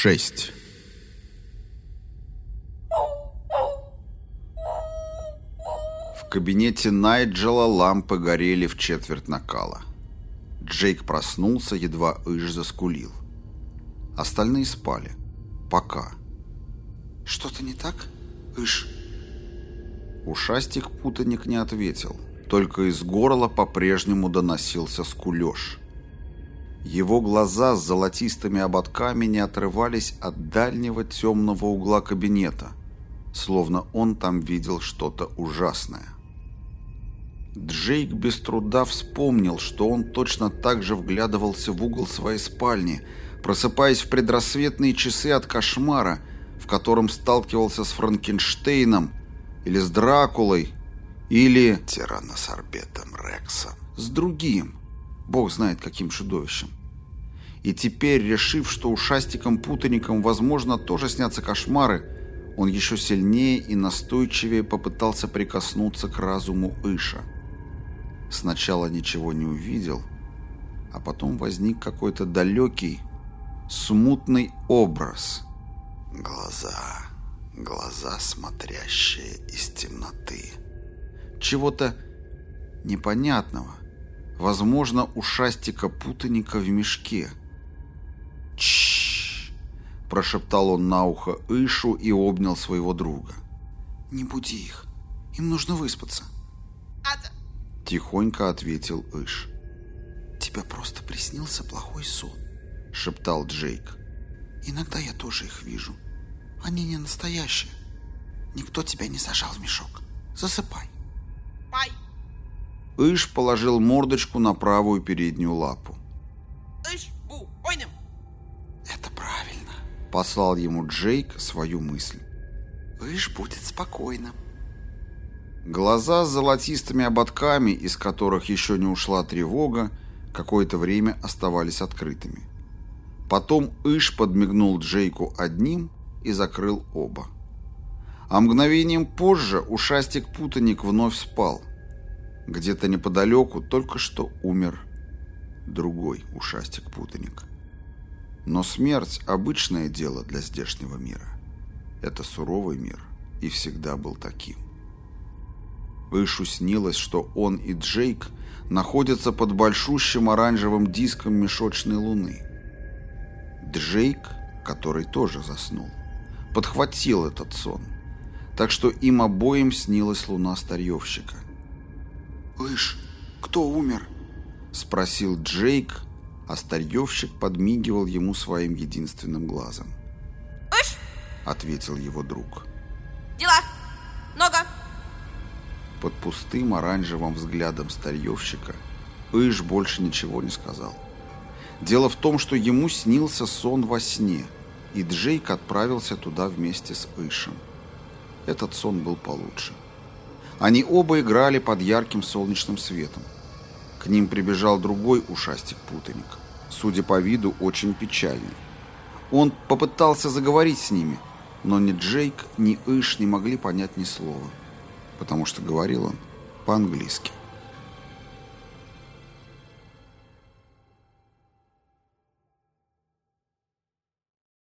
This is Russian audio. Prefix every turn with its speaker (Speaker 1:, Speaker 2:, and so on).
Speaker 1: 6. В кабинете Найджела лампы горели в четверть накала. Джейк проснулся, едва Иш заскулил. Остальные спали. Пока.
Speaker 2: «Что-то не так, Иш?»
Speaker 1: Ушастик-путаник не ответил. Только из горла по-прежнему доносился скулеж. Его глаза с золотистыми ободками не отрывались от дальнего темного угла кабинета, словно он там видел что-то ужасное. Джейк без труда вспомнил, что он точно так же вглядывался в угол своей спальни, просыпаясь в предрассветные часы от кошмара, в котором сталкивался с Франкенштейном или с Дракулой, или тиранносорбетом Рексом, с другим, бог знает каким чудовищем. И теперь, решив, что ушастикам-путаникам, возможно, тоже снятся кошмары, он еще сильнее и настойчивее попытался прикоснуться к разуму Иша. Сначала ничего не увидел, а потом возник какой-то далекий, смутный образ. Глаза, глаза, смотрящие из темноты. Чего-то непонятного. Возможно, ушастика-путаника в мешке. Прошептал он на ухо Ишу и обнял своего друга.
Speaker 2: «Не буди их. Им нужно выспаться».
Speaker 1: Тихонько ответил Иш.
Speaker 2: «Тебе просто приснился плохой сон», —
Speaker 1: шептал Джейк.
Speaker 2: «Иногда я тоже их вижу. Они не настоящие. Никто тебя не сажал в мешок. Засыпай».
Speaker 3: Пай.
Speaker 1: Иш положил мордочку на правую переднюю лапу. Послал ему Джейк свою мысль.
Speaker 2: Иш будет спокойным.
Speaker 1: Глаза с золотистыми ободками, из которых еще не ушла тревога, какое-то время оставались открытыми. Потом Иш подмигнул Джейку одним и закрыл оба. А мгновением позже ушастик-путаник вновь спал. Где-то неподалеку только что умер другой ушастик-путаник. Но смерть – обычное дело для здешнего мира. Это суровый мир и всегда был таким. Ишу снилось, что он и Джейк находятся под большущим оранжевым диском мешочной луны. Джейк, который тоже заснул, подхватил этот сон, так что им обоим снилась луна старьевщика.
Speaker 2: «Иш, кто умер?»
Speaker 1: — спросил Джейк, а старьевщик подмигивал ему своим единственным глазом.
Speaker 3: Иш,
Speaker 1: Ответил его друг.
Speaker 3: дела, много.
Speaker 1: Под пустым оранжевым взглядом старьевщика Иш больше ничего не сказал. Дело в том, что ему снился сон во сне, и Джейк отправился туда вместе с Ишем. Этот сон был получше. Они оба играли под ярким солнечным светом. К ним прибежал другой ушастик-путаник, судя по виду, очень печальный. Он попытался заговорить с ними, но ни Джейк, ни Иш не могли понять ни слова, потому что говорил он по-английски.